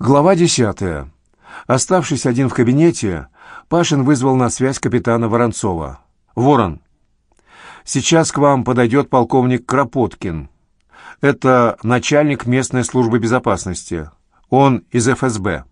Глава десятая. Оставшись один в кабинете, Пашин вызвал на связь капитана Воронцова. «Ворон, сейчас к вам подойдет полковник Кропоткин. Это начальник местной службы безопасности. Он из ФСБ.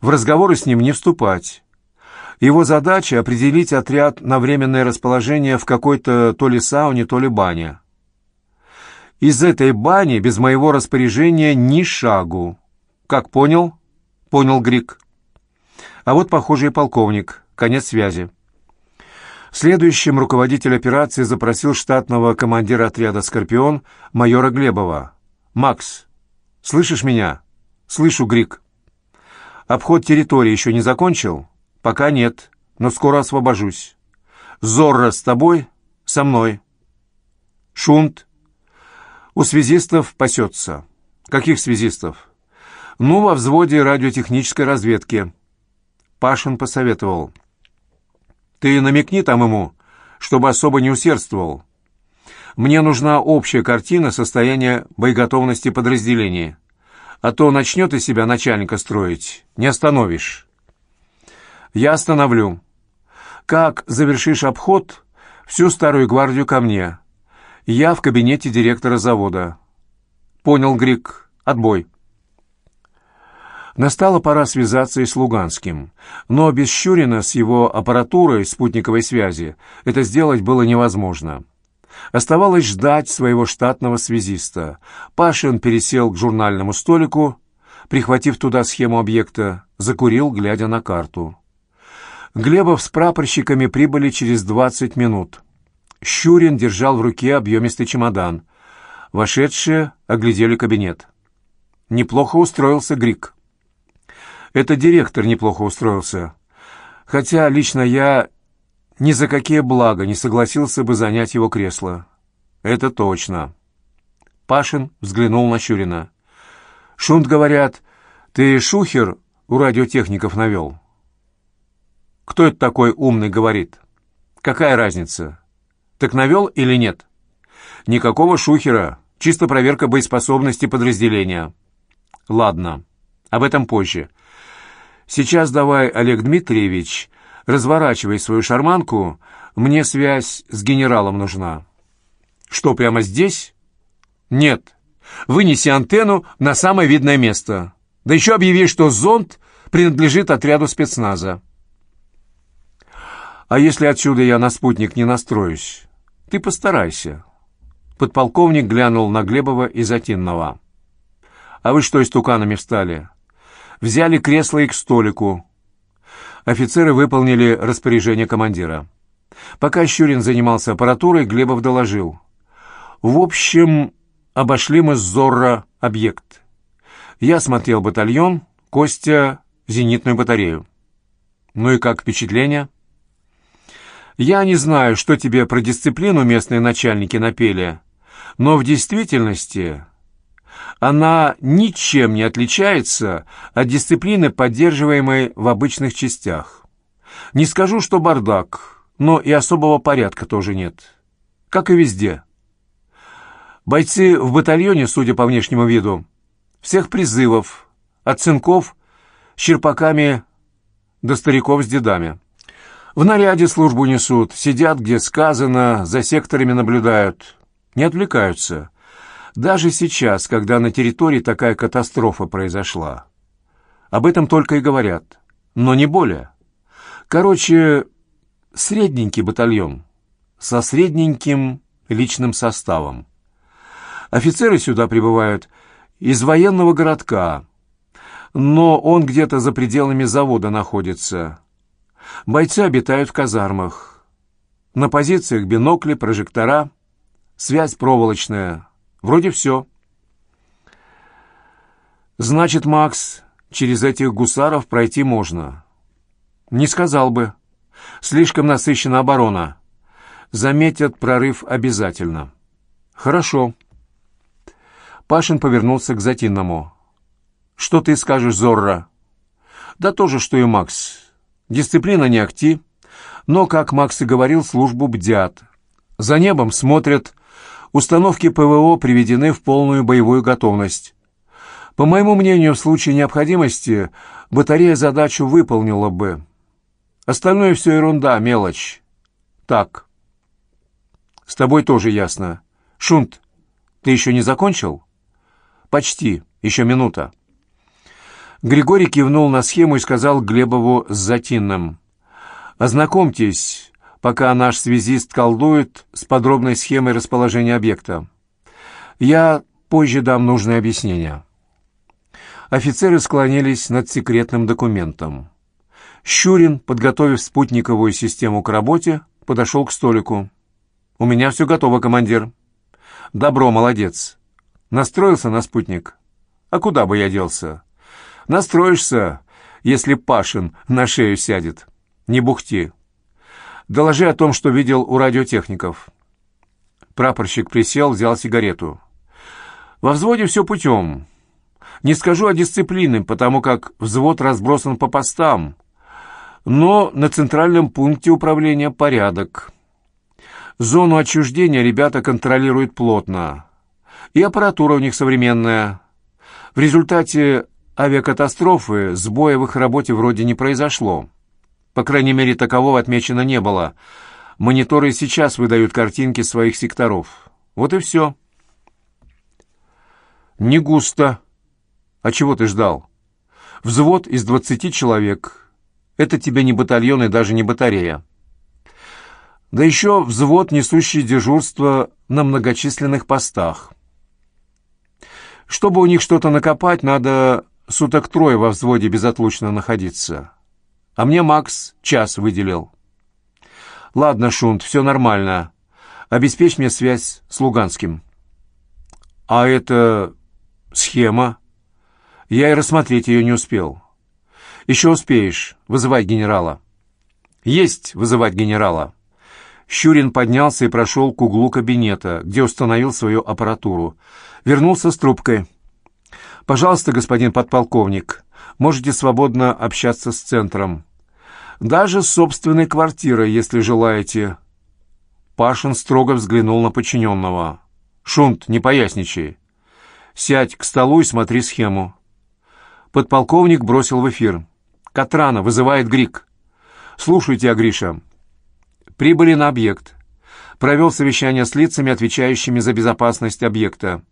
В разговоры с ним не вступать. Его задача — определить отряд на временное расположение в какой-то то ли сауне, то ли бане. Из этой бани без моего распоряжения ни шагу. Как понял? Понял Грик. А вот, похоже, и полковник. Конец связи. Следующим руководитель операции запросил штатного командира отряда «Скорпион» майора Глебова. «Макс, слышишь меня?» «Слышу, Грик». «Обход территории еще не закончил?» «Пока нет, но скоро освобожусь». «Зорро с тобой?» «Со мной». «Шунт?» «У связистов пасется». «Каких связистов?» «Ну, во взводе радиотехнической разведки». Пашин посоветовал. «Ты намекни там ему, чтобы особо не усердствовал. Мне нужна общая картина состояния боеготовности подразделения, а то начнет из себя начальника строить, не остановишь». «Я остановлю. Как завершишь обход, всю старую гвардию ко мне. Я в кабинете директора завода». «Понял, Грик. Отбой». Настала пора связаться и с Луганским, но без Щурина с его аппаратурой спутниковой связи это сделать было невозможно. Оставалось ждать своего штатного связиста. Пашин пересел к журнальному столику, прихватив туда схему объекта, закурил, глядя на карту. Глебов с прапорщиками прибыли через 20 минут. Щурин держал в руке объемистый чемодан. Вошедшие оглядели кабинет. Неплохо устроился Грик. Это директор неплохо устроился. Хотя лично я ни за какие блага не согласился бы занять его кресло. Это точно. Пашин взглянул на Щурина. «Шунт, говорят, ты шухер у радиотехников навел?» «Кто это такой умный говорит?» «Какая разница? Так навел или нет?» «Никакого шухера, чисто проверка боеспособности подразделения». «Ладно, об этом позже. Сейчас давай, Олег Дмитриевич, разворачивай свою шарманку, мне связь с генералом нужна. Что, прямо здесь? Нет. Вынеси антенну на самое видное место. Да еще объяви, что зонд принадлежит отряду спецназа. А если отсюда я на спутник не настроюсь? Ты постарайся. Подполковник глянул на Глебова и Затинного. А вы что, истуканами встали? Взяли кресло и к столику. Офицеры выполнили распоряжение командира. Пока Щурин занимался аппаратурой, Глебов доложил. «В общем, обошли мы с Зорро объект. Я смотрел батальон, Костя — зенитную батарею. Ну и как впечатление?» «Я не знаю, что тебе про дисциплину местные начальники напели, но в действительности она ничем не отличается от дисциплины, поддерживаемой в обычных частях. Не скажу, что бардак, но и особого порядка тоже нет. Как и везде. Бойцы в батальоне, судя по внешнему виду, всех призывов, от сынков черпаками до стариков с дедами. В наряде службу несут, сидят, где сказано, за секторами наблюдают, не отвлекаются. Даже сейчас, когда на территории такая катастрофа произошла. Об этом только и говорят, но не более. Короче, средненький батальон со средненьким личным составом. Офицеры сюда прибывают из военного городка, но он где-то за пределами завода находится. Бойцы обитают в казармах. На позициях бинокли, прожектора, связь проволочная, Вроде все. Значит, Макс, через этих гусаров пройти можно. Не сказал бы. Слишком насыщена оборона. Заметят прорыв обязательно. Хорошо. Пашин повернулся к Затинному. Что ты скажешь, Зорро? Да то же, что и Макс. Дисциплина не акти, но, как Макс и говорил, службу бдят. За небом смотрят Установки ПВО приведены в полную боевую готовность. По моему мнению, в случае необходимости батарея задачу выполнила бы. Остальное все ерунда, мелочь. Так. С тобой тоже ясно. Шунт, ты еще не закончил? Почти. Еще минута. Григорий кивнул на схему и сказал Глебову с Затинным. «Ознакомьтесь, пока наш связист колдует с подробной схемой расположения объекта. Я позже дам нужные объяснения». Офицеры склонились над секретным документом. Щурин, подготовив спутниковую систему к работе, подошел к столику. «У меня все готово, командир». «Добро, молодец. Настроился на спутник?» «А куда бы я делся?» «Настроишься, если Пашин на шею сядет. Не бухти. Доложи о том, что видел у радиотехников». Прапорщик присел, взял сигарету. «Во взводе все путем. Не скажу о дисциплине, потому как взвод разбросан по постам, но на центральном пункте управления порядок. Зону отчуждения ребята контролируют плотно, и аппаратура у них современная. В результате авиакатастрофы сбоя в их работе вроде не произошло. По крайней мере, такового отмечено не было. Мониторы сейчас выдают картинки своих секторов. Вот и все. «Не густо», а чего ты ждал? Взвод из двадцати человек. Это тебе не батальон и даже не батарея. Да еще взвод, несущий дежурство на многочисленных постах. Чтобы у них что-то накопать, надо суток трое во взводе безотлучно находиться. А мне Макс час выделил. Ладно, Шунт, все нормально. Обеспечь мне связь с Луганским. А это схема? Я и рассмотреть ее не успел. Еще успеешь. Вызывай генерала. Есть вызывать генерала. Щурин поднялся и прошел к углу кабинета, где установил свою аппаратуру. Вернулся с трубкой. «Пожалуйста, господин подполковник, можете свободно общаться с центром. Даже с собственной квартирой, если желаете». Пашин строго взглянул на подчиненного. «Шунт, не поясничай. Сядь к столу и смотри схему». Подполковник бросил в эфир. «Катрана вызывает Грик». «Слушаю тебя, Гриша». Прибыли на объект. Провел совещание с лицами, отвечающими за безопасность объекта.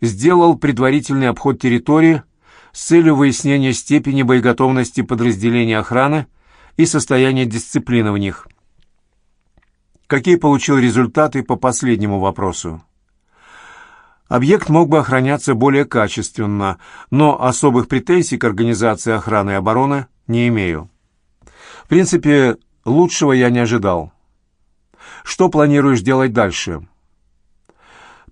Сделал предварительный обход территории с целью выяснения степени боеготовности подразделений охраны и состояния дисциплины в них. Какие получил результаты по последнему вопросу? Объект мог бы охраняться более качественно, но особых претензий к организации охраны и обороны не имею. В принципе, лучшего я не ожидал. Что планируешь делать дальше?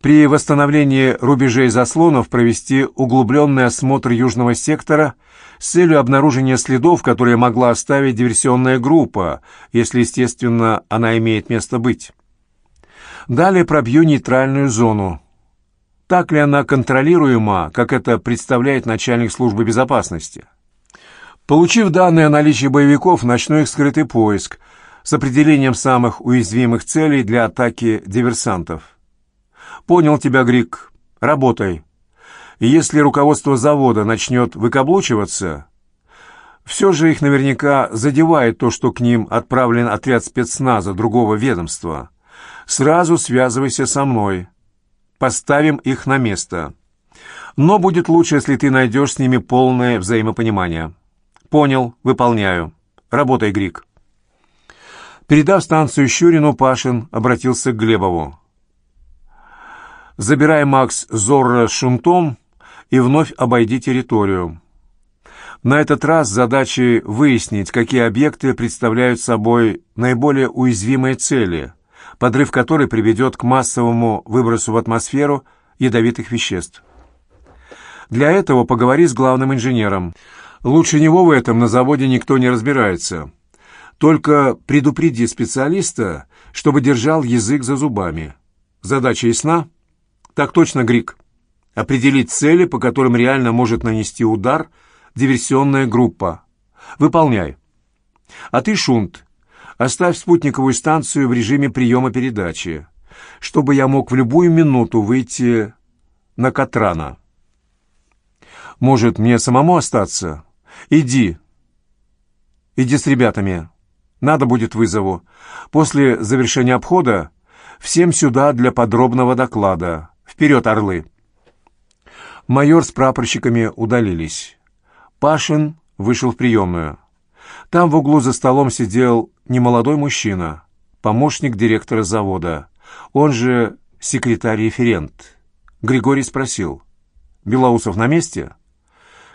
При восстановлении рубежей заслонов провести углубленный осмотр южного сектора с целью обнаружения следов, которые могла оставить диверсионная группа, если, естественно, она имеет место быть. Далее пробью нейтральную зону, так ли она контролируема, как это представляет начальник службы безопасности. Получив данные о наличии боевиков, начну их скрытый поиск с определением самых уязвимых целей для атаки диверсантов. Понял тебя, Грик. Работай. Если руководство завода начнет выкаблучиваться, все же их наверняка задевает то, что к ним отправлен отряд спецназа другого ведомства. Сразу связывайся со мной поставим их на место. Но будет лучше, если ты найдешь с ними полное взаимопонимание. Понял, выполняю. Работай, Грик. Передав станцию Щурину, Пашин обратился к Глебову. «Забирай, Макс, Зорро с шунтом и вновь обойди территорию. На этот раз задачей выяснить, какие объекты представляют собой наиболее уязвимые цели – подрыв которой приведет к массовому выбросу в атмосферу ядовитых веществ. Для этого поговори с главным инженером. Лучше него в этом на заводе никто не разбирается. Только предупреди специалиста, чтобы держал язык за зубами. Задача ясна? Так точно, Грик. Определить цели, по которым реально может нанести удар диверсионная группа. Выполняй. А ты, Шунт, Оставь спутниковую станцию в режиме приема передачи, чтобы я мог в любую минуту выйти на Катрана. Может, мне самому остаться? Иди. Иди с ребятами. Надо будет вызову. После завершения обхода всем сюда для подробного доклада. Вперед, орлы!» Майор с прапорщиками удалились. Пашин вышел в приемную. Там в углу за столом сидел немолодой мужчина, помощник директора завода, он же секретарь-референт. Григорий спросил, «Белоусов на месте?»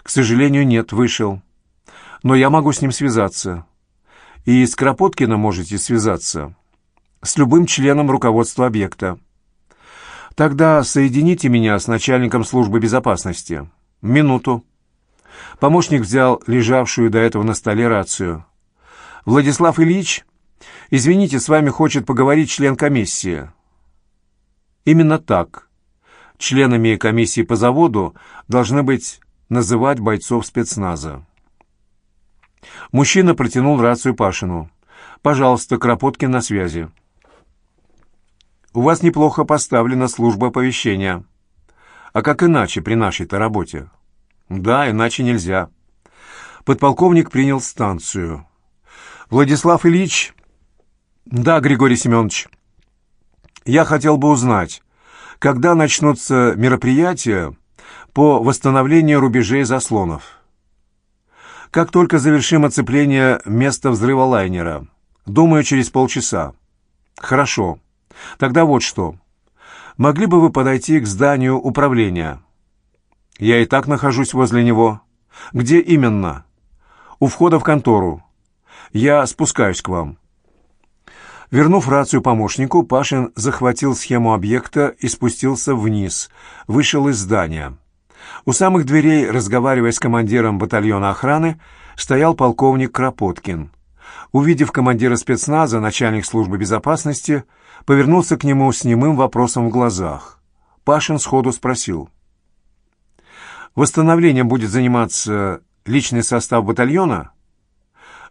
«К сожалению, нет, вышел. Но я могу с ним связаться. И с Кропоткиным можете связаться. С любым членом руководства объекта. Тогда соедините меня с начальником службы безопасности. Минуту». Помощник взял лежавшую до этого на столе рацию. «Владислав Ильич, извините, с вами хочет поговорить член комиссии». Именно так. Членами комиссии по заводу должны быть называть бойцов спецназа. Мужчина протянул рацию Пашину. «Пожалуйста, Кропоткин на связи». «У вас неплохо поставлена служба оповещения. А как иначе при нашей-то работе?» Да, иначе нельзя. Подполковник принял станцию. Владислав Ильич... Да, Григорий Семенович. Я хотел бы узнать, когда начнутся мероприятия по восстановлению рубежей заслонов. Как только завершим оцепление места взрыва лайнера. Думаю, через полчаса. Хорошо. Тогда вот что. Могли бы вы подойти к зданию управления? Я и так нахожусь возле него. Где именно? У входа в контору. Я спускаюсь к вам. Вернув рацию помощнику, Пашин захватил схему объекта и спустился вниз, вышел из здания. У самых дверей, разговаривая с командиром батальона охраны, стоял полковник Кропоткин. Увидев командира спецназа, начальник службы безопасности, повернулся к нему с немым вопросом в глазах. Пашин сходу спросил. Восстановлением будет заниматься личный состав батальона?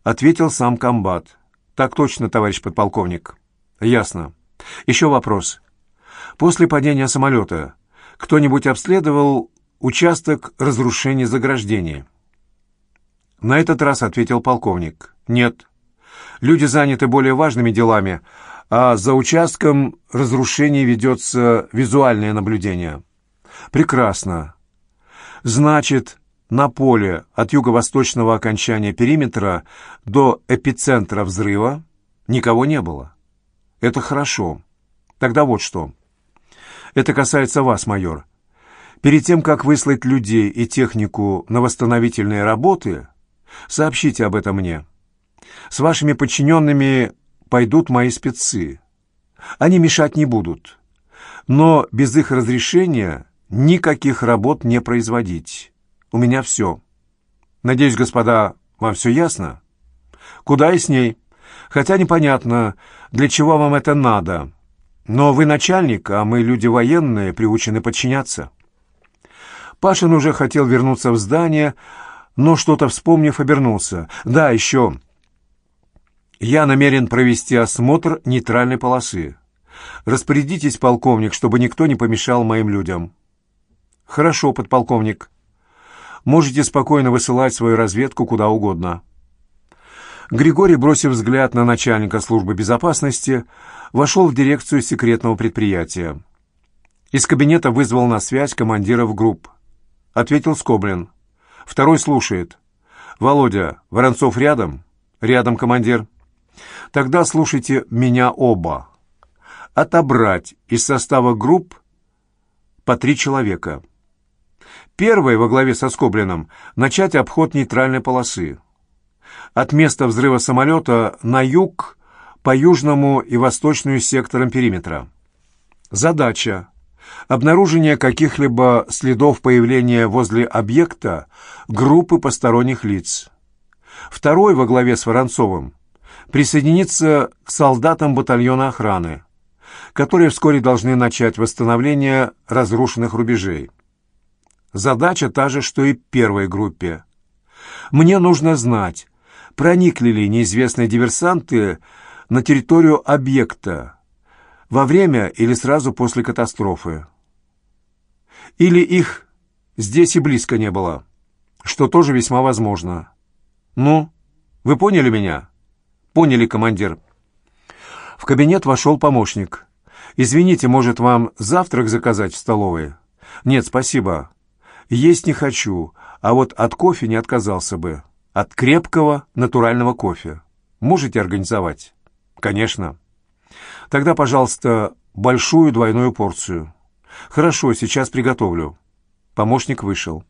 Ответил сам комбат. Так точно, товарищ подполковник. Ясно. Еще вопрос. После падения самолета кто-нибудь обследовал участок разрушения заграждений? На этот раз ответил полковник. Нет. Люди заняты более важными делами, а за участком разрушений ведется визуальное наблюдение. Прекрасно. Значит, на поле от юго-восточного окончания периметра до эпицентра взрыва никого не было. Это хорошо. Тогда вот что. Это касается вас, майор. Перед тем, как выслать людей и технику на восстановительные работы, сообщите об этом мне. С вашими подчиненными пойдут мои спецы. Они мешать не будут. Но без их разрешения никаких работ не производить. У меня все. Надеюсь, господа, вам все ясно? Куда и с ней? Хотя непонятно, для чего вам это надо. Но вы начальник, а мы люди военные, приучены подчиняться. Пашин уже хотел вернуться в здание, но что-то вспомнив, обернулся. Да, еще. Я намерен провести осмотр нейтральной полосы. Распорядитесь, полковник, чтобы никто не помешал моим людям. «Хорошо, подполковник. Можете спокойно высылать свою разведку куда угодно». Григорий, бросив взгляд на начальника службы безопасности, вошел в дирекцию секретного предприятия. Из кабинета вызвал на связь командиров групп. Ответил Скоблин. Второй слушает. «Володя, Воронцов рядом?» «Рядом, командир». «Тогда слушайте меня оба. Отобрать из состава групп по три человека». Первой во главе со Скоблином начать обход нейтральной полосы. От места взрыва самолета на юг по южному и восточную секторам периметра. Задача – обнаружение каких-либо следов появления возле объекта группы посторонних лиц. Второй во главе с Воронцовым присоединиться к солдатам батальона охраны, которые вскоре должны начать восстановление разрушенных рубежей. Задача та же, что и первой группе. Мне нужно знать, проникли ли неизвестные диверсанты на территорию объекта во время или сразу после катастрофы. Или их здесь и близко не было, что тоже весьма возможно. Ну, вы поняли меня? Поняли, командир. В кабинет вошел помощник. «Извините, может, вам завтрак заказать в столовой?» «Нет, спасибо. Есть не хочу, а вот от кофе не отказался бы. От крепкого натурального кофе. Можете организовать?» «Конечно». «Тогда, пожалуйста, большую двойную порцию». «Хорошо, сейчас приготовлю». Помощник вышел.